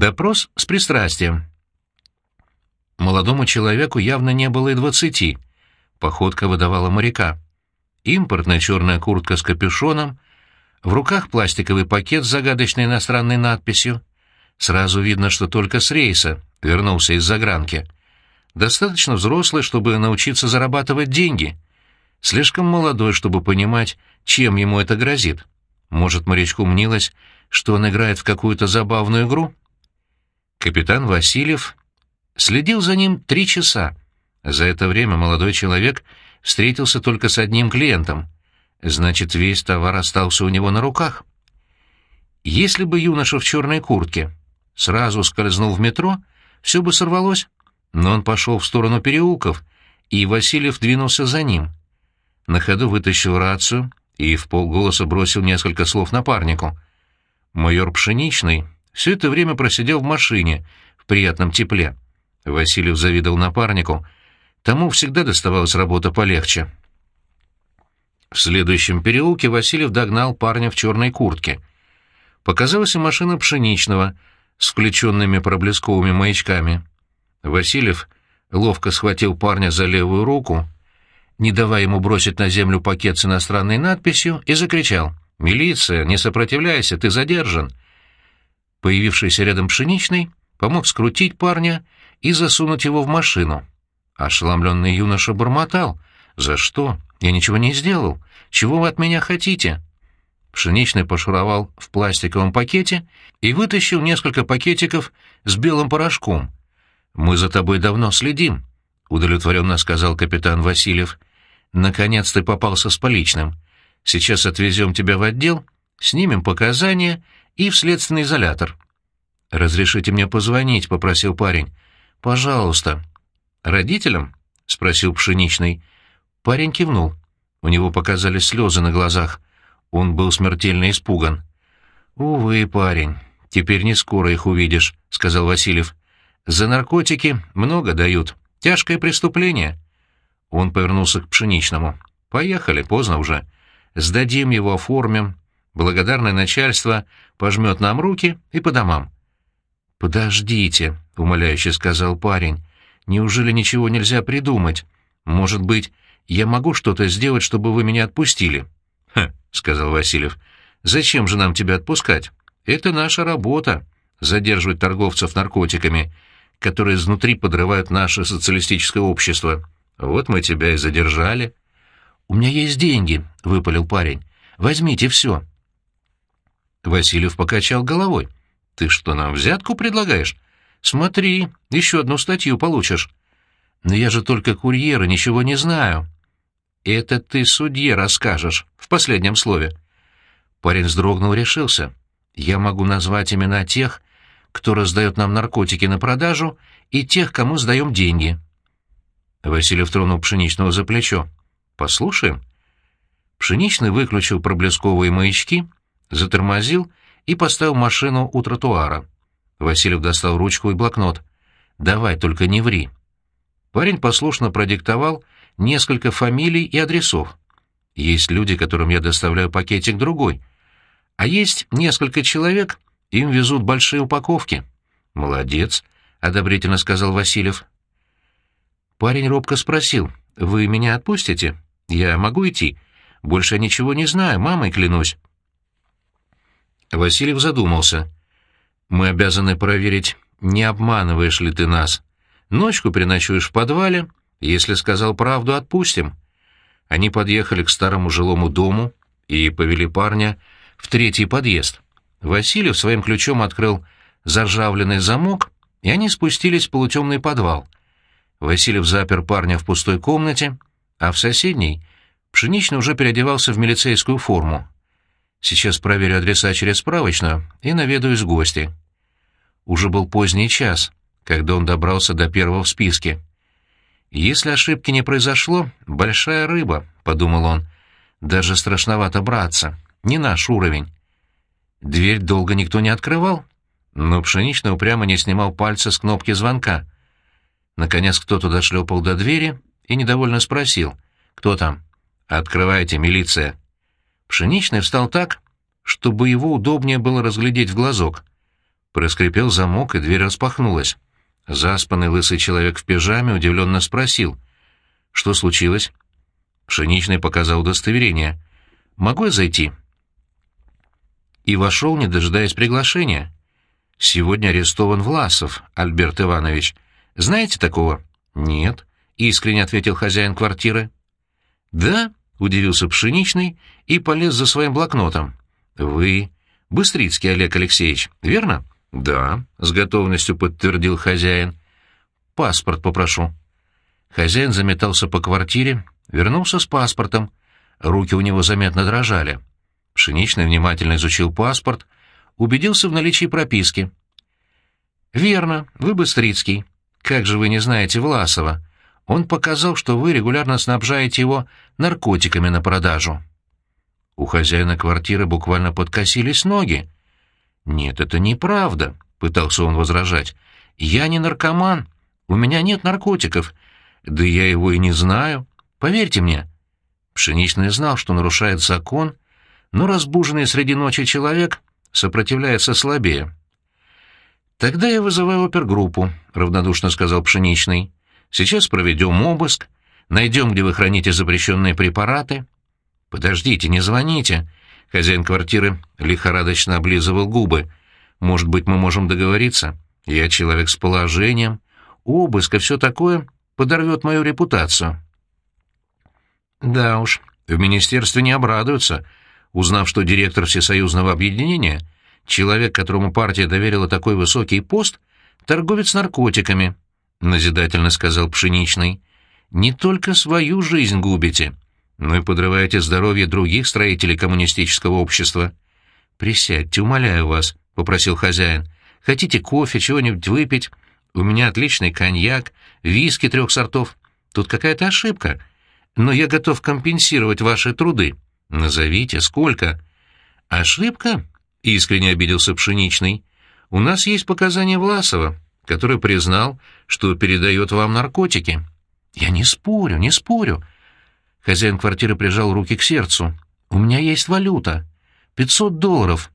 Допрос с пристрастием. Молодому человеку явно не было и двадцати. Походка выдавала моряка. Импортная черная куртка с капюшоном, в руках пластиковый пакет с загадочной иностранной надписью. Сразу видно, что только с рейса, вернулся из загранки. Достаточно взрослый, чтобы научиться зарабатывать деньги. Слишком молодой, чтобы понимать, чем ему это грозит. Может, морячку мнилось, что он играет в какую-то забавную игру? Капитан Васильев следил за ним три часа. За это время молодой человек встретился только с одним клиентом. Значит, весь товар остался у него на руках. Если бы юноша в черной куртке сразу скользнул в метро, все бы сорвалось. Но он пошел в сторону переулков, и Васильев двинулся за ним. На ходу вытащил рацию и в полголоса бросил несколько слов напарнику. Майор Пшеничный все это время просидел в машине, в приятном тепле. Васильев завидовал напарнику, тому всегда доставалась работа полегче. В следующем переулке Васильев догнал парня в черной куртке. Показалась и машина Пшеничного с включенными проблесковыми маячками. Васильев ловко схватил парня за левую руку, не давая ему бросить на землю пакет с иностранной надписью, и закричал «Милиция, не сопротивляйся, ты задержан!» Появившийся рядом пшеничный помог скрутить парня и засунуть его в машину. Ошеломленный юноша бормотал. «За что? Я ничего не сделал. Чего вы от меня хотите?» Пшеничный пошуровал в пластиковом пакете и вытащил несколько пакетиков с белым порошком. «Мы за тобой давно следим», — удовлетворенно сказал капитан Васильев. «Наконец ты попался с поличным. Сейчас отвезем тебя в отдел, снимем показания и в следственный изолятор». «Разрешите мне позвонить», — попросил парень. «Пожалуйста». «Родителям?» — спросил Пшеничный. Парень кивнул. У него показались слезы на глазах. Он был смертельно испуган. «Увы, парень, теперь не скоро их увидишь», — сказал Васильев. «За наркотики много дают. Тяжкое преступление». Он повернулся к Пшеничному. «Поехали, поздно уже. Сдадим его, оформим. Благодарное начальство пожмет нам руки и по домам». «Подождите», — умоляюще сказал парень. «Неужели ничего нельзя придумать? Может быть, я могу что-то сделать, чтобы вы меня отпустили?» «Хм», — сказал Васильев. «Зачем же нам тебя отпускать? Это наша работа — задерживать торговцев наркотиками, которые изнутри подрывают наше социалистическое общество. Вот мы тебя и задержали». «У меня есть деньги», — выпалил парень. «Возьмите все». Васильев покачал головой. «Ты что, нам взятку предлагаешь? Смотри, еще одну статью получишь». «Но я же только курьер и ничего не знаю». «Это ты судье расскажешь, в последнем слове». Парень вздрогнул решился. «Я могу назвать имена тех, кто раздает нам наркотики на продажу, и тех, кому сдаем деньги». Васильев тронул Пшеничного за плечо. «Послушаем». Пшеничный выключил проблесковые маячки, затормозил и поставил машину у тротуара. Васильев достал ручку и блокнот. «Давай, только не ври». Парень послушно продиктовал несколько фамилий и адресов. Есть люди, которым я доставляю пакетик другой. А есть несколько человек, им везут большие упаковки. «Молодец», — одобрительно сказал Васильев. Парень робко спросил, «Вы меня отпустите? Я могу идти? Больше я ничего не знаю, мамой клянусь». Васильев задумался. «Мы обязаны проверить, не обманываешь ли ты нас. Ночку переночуешь в подвале, если сказал правду, отпустим». Они подъехали к старому жилому дому и повели парня в третий подъезд. Васильев своим ключом открыл заржавленный замок, и они спустились в полутемный подвал. Васильев запер парня в пустой комнате, а в соседней Пшеничный уже переодевался в милицейскую форму. Сейчас проверю адреса через справочную и наведаюсь в гости. Уже был поздний час, когда он добрался до первого в списке. «Если ошибки не произошло, большая рыба», — подумал он. «Даже страшновато браться. Не наш уровень». Дверь долго никто не открывал, но Пшеничный упрямо не снимал пальца с кнопки звонка. Наконец кто-то дошлепал до двери и недовольно спросил. «Кто там?» «Открывайте, милиция». Пшеничный встал так, чтобы его удобнее было разглядеть в глазок. Проскрипел замок, и дверь распахнулась. Заспанный лысый человек в пижаме удивленно спросил. «Что случилось?» Пшеничный показал удостоверение. «Могу я зайти?» И вошел, не дожидаясь приглашения. «Сегодня арестован Власов, Альберт Иванович. Знаете такого?» «Нет», — искренне ответил хозяин квартиры. «Да?» — удивился Пшеничный и полез за своим блокнотом. «Вы Быстрицкий Олег Алексеевич, верно?» «Да», — с готовностью подтвердил хозяин. «Паспорт попрошу». Хозяин заметался по квартире, вернулся с паспортом. Руки у него заметно дрожали. Пшеничный внимательно изучил паспорт, убедился в наличии прописки. «Верно, вы Быстрицкий. Как же вы не знаете Власова? Он показал, что вы регулярно снабжаете его наркотиками на продажу». У хозяина квартиры буквально подкосились ноги. «Нет, это неправда», — пытался он возражать. «Я не наркоман. У меня нет наркотиков. Да я его и не знаю. Поверьте мне». Пшеничный знал, что нарушает закон, но разбуженный среди ночи человек сопротивляется слабее. «Тогда я вызываю опергруппу», — равнодушно сказал Пшеничный. «Сейчас проведем обыск, найдем, где вы храните запрещенные препараты». «Подождите, не звоните», Хозяин квартиры лихорадочно облизывал губы. «Может быть, мы можем договориться? Я человек с положением. Обыск и все такое подорвет мою репутацию». «Да уж, в министерстве не обрадуются, узнав, что директор Всесоюзного объединения, человек, которому партия доверила такой высокий пост, торговец наркотиками», — назидательно сказал Пшеничный. «Не только свою жизнь губите» но и подрываете здоровье других строителей коммунистического общества. «Присядьте, умоляю вас», — попросил хозяин. «Хотите кофе, чего-нибудь выпить? У меня отличный коньяк, виски трех сортов. Тут какая-то ошибка. Но я готов компенсировать ваши труды. Назовите, сколько?» «Ошибка?» — искренне обиделся Пшеничный. «У нас есть показания Власова, который признал, что передает вам наркотики». «Я не спорю, не спорю», Хозяин квартиры прижал руки к сердцу. «У меня есть валюта. Пятьсот долларов».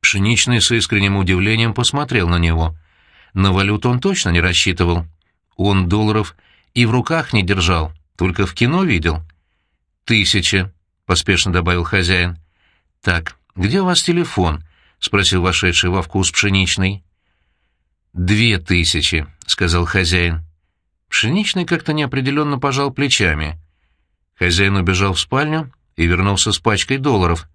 Пшеничный с искренним удивлением посмотрел на него. На валюту он точно не рассчитывал. Он долларов и в руках не держал, только в кино видел. «Тысяча», — поспешно добавил хозяин. «Так, где у вас телефон?» — спросил вошедший во вкус пшеничный. «Две тысячи», — сказал хозяин. Пшеничный как-то неопределенно пожал плечами. Хозяин убежал в спальню и вернулся с пачкой долларов.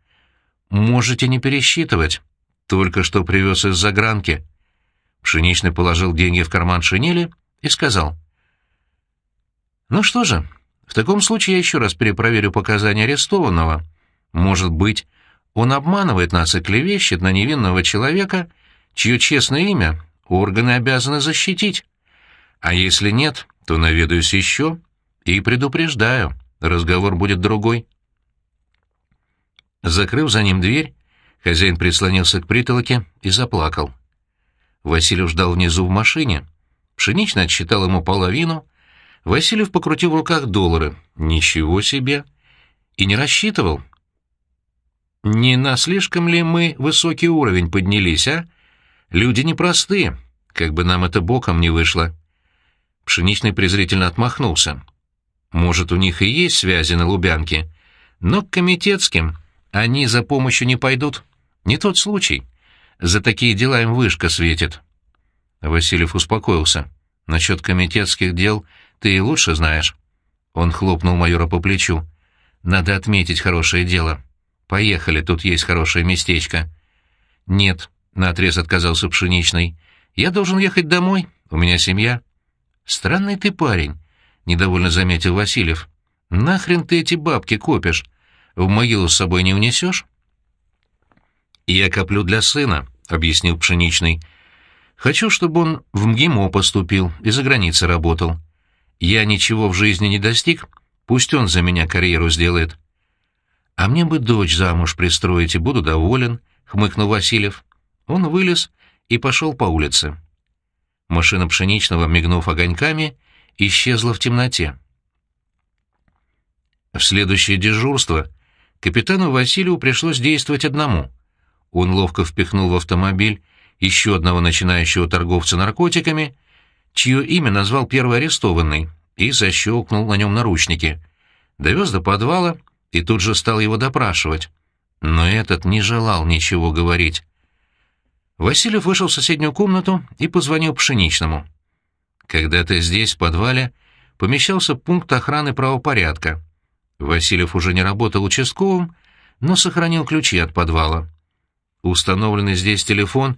«Можете не пересчитывать. Только что привез из загранки». Пшеничный положил деньги в карман шинели и сказал. «Ну что же, в таком случае я еще раз перепроверю показания арестованного. Может быть, он обманывает нас и клевещет на невинного человека, чье честное имя органы обязаны защитить». А если нет, то наведаюсь еще и предупреждаю, разговор будет другой. Закрыв за ним дверь, хозяин прислонился к притолоке и заплакал. Васильев ждал внизу в машине. Пшеничный отсчитал ему половину. Васильев покрутил в руках доллары. Ничего себе! И не рассчитывал. Не на слишком ли мы высокий уровень поднялись, а? Люди непростые, как бы нам это боком не вышло. Пшеничный презрительно отмахнулся. Может, у них и есть связи на Лубянке, но к комитетским они за помощью не пойдут. Не тот случай. За такие дела им вышка светит. Васильев успокоился. Насчет комитетских дел ты и лучше знаешь. Он хлопнул майора по плечу. Надо отметить хорошее дело. Поехали, тут есть хорошее местечко. Нет, наотрез отказался Пшеничный. Я должен ехать домой, у меня семья. «Странный ты парень», — недовольно заметил Васильев. «Нахрен ты эти бабки копишь? В могилу с собой не унесешь?» «Я коплю для сына», — объяснил Пшеничный. «Хочу, чтобы он в МГИМО поступил и за границей работал. Я ничего в жизни не достиг, пусть он за меня карьеру сделает». «А мне бы дочь замуж пристроить, и буду доволен», — хмыкнул Васильев. Он вылез и пошел по улице. Машина Пшеничного, мигнув огоньками, исчезла в темноте. В следующее дежурство капитану Васильеву пришлось действовать одному. Он ловко впихнул в автомобиль еще одного начинающего торговца наркотиками, чье имя назвал первый арестованный, и защелкнул на нем наручники. Довез до подвала и тут же стал его допрашивать. Но этот не желал ничего говорить. Васильев вышел в соседнюю комнату и позвонил Пшеничному. Когда-то здесь, в подвале, помещался пункт охраны правопорядка. Васильев уже не работал участковым, но сохранил ключи от подвала. Установленный здесь телефон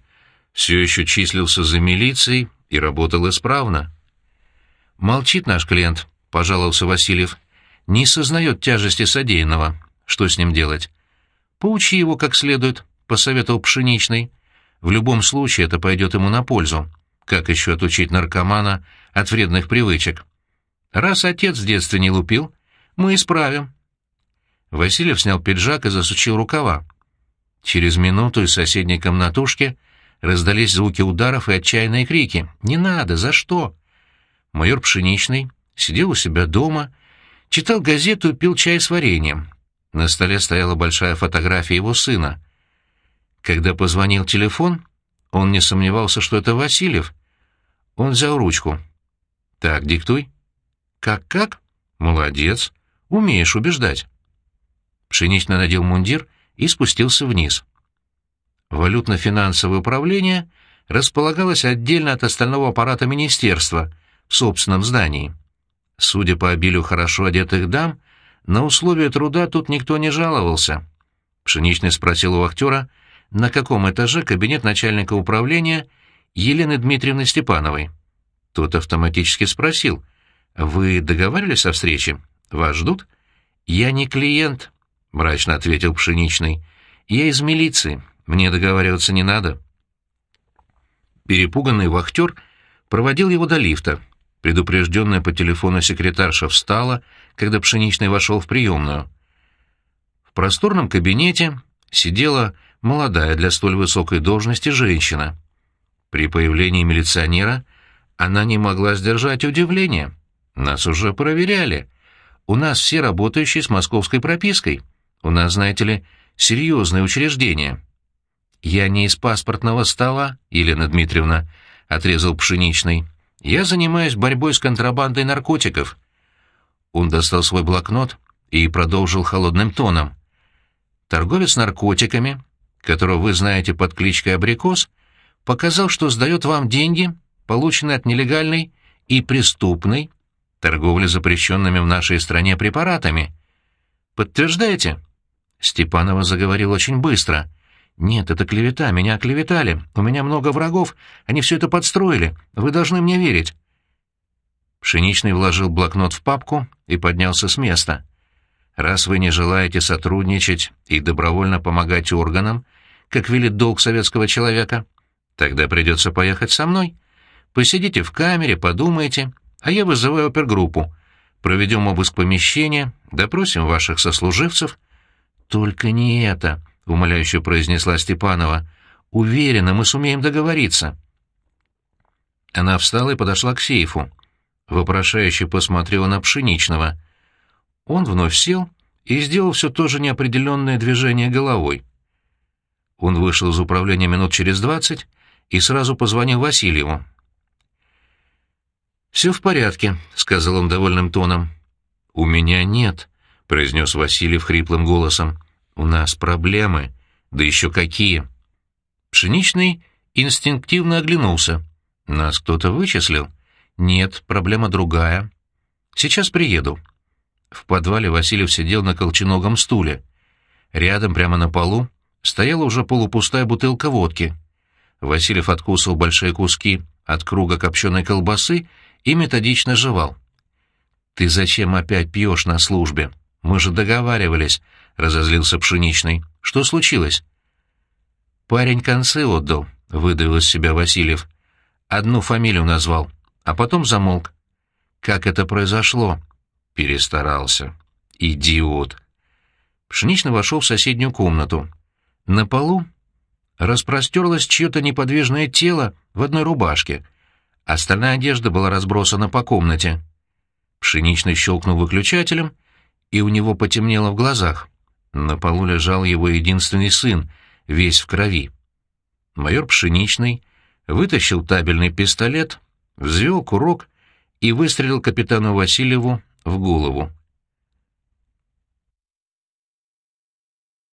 все еще числился за милицией и работал исправно. «Молчит наш клиент», — пожаловался Васильев. «Не сознает тяжести содеянного. Что с ним делать?» «Поучи его как следует», — посоветовал Пшеничный. «В любом случае это пойдет ему на пользу. Как еще отучить наркомана от вредных привычек? Раз отец в детстве не лупил, мы исправим». Васильев снял пиджак и засучил рукава. Через минуту из соседней комнатушки раздались звуки ударов и отчаянные крики. «Не надо! За что?» Майор Пшеничный сидел у себя дома, читал газету и пил чай с вареньем. На столе стояла большая фотография его сына. Когда позвонил телефон, он не сомневался, что это Васильев. Он взял ручку. «Так, диктуй». «Как-как? Молодец. Умеешь убеждать». Пшеничный надел мундир и спустился вниз. Валютно-финансовое управление располагалось отдельно от остального аппарата министерства — в собственном здании. Судя по обилию хорошо одетых дам, на условия труда тут никто не жаловался. Пшеничный спросил у актера, на каком этаже кабинет начальника управления Елены Дмитриевны Степановой. Тот автоматически спросил, «Вы договаривались о встрече? Вас ждут?» «Я не клиент», — мрачно ответил Пшеничный. «Я из милиции. Мне договариваться не надо». Перепуганный вахтер проводил его до лифта. Предупрежденная по телефону секретарша встала, когда Пшеничный вошел в приемную. В просторном кабинете сидела молодая для столь высокой должности женщина. При появлении милиционера она не могла сдержать удивление. Нас уже проверяли. У нас все работающие с московской пропиской. У нас, знаете ли, серьезное учреждение. «Я не из паспортного стола, Елена Дмитриевна», — отрезал Пшеничный. Я занимаюсь борьбой с контрабандой наркотиков». Он достал свой блокнот и продолжил холодным тоном. «Торговец наркотиками, которого вы знаете под кличкой Абрикос, показал, что сдает вам деньги, полученные от нелегальной и преступной торговли запрещенными в нашей стране препаратами. Подтверждаете?» Степанова заговорил очень быстро — «Нет, это клевета, меня оклеветали. У меня много врагов, они все это подстроили. Вы должны мне верить». Пшеничный вложил блокнот в папку и поднялся с места. «Раз вы не желаете сотрудничать и добровольно помогать органам, как велит долг советского человека, тогда придется поехать со мной. Посидите в камере, подумайте, а я вызываю опергруппу. Проведем обыск помещения, допросим ваших сослуживцев». «Только не это», — умоляюще произнесла Степанова. «Уверена, мы сумеем договориться». Она встала и подошла к сейфу. Вопрошающе посмотрела на Пшеничного. Он вновь сел и сделал все то же неопределенное движение головой. Он вышел из управления минут через двадцать и сразу позвонил Васильеву. «Все в порядке», — сказал он довольным тоном. «У меня нет», — произнес Васильев хриплым голосом. У нас проблемы. Да еще какие. Пшеничный инстинктивно оглянулся. Нас кто-то вычислил? Нет, проблема другая. Сейчас приеду. В подвале Васильев сидел на колченогом стуле. Рядом, прямо на полу, стояла уже полупустая бутылка водки. Васильев откусывал большие куски от круга копченой колбасы и методично жевал. «Ты зачем опять пьешь на службе? Мы же договаривались», — разозлился Пшеничный. «Что случилось?» «Парень концы отдал», — выдавил из себя Васильев. «Одну фамилию назвал, а потом замолк». «Как это произошло?» «Перестарался». «Идиот». Пшеничный вошел в соседнюю комнату. На полу распростерлось чье-то неподвижное тело в одной рубашке. Остальная одежда была разбросана по комнате. Пшеничный щелкнул выключателем, и у него потемнело в глазах. На полу лежал его единственный сын, весь в крови. Майор Пшеничный вытащил табельный пистолет, взвел курок и выстрелил капитану Васильеву в голову.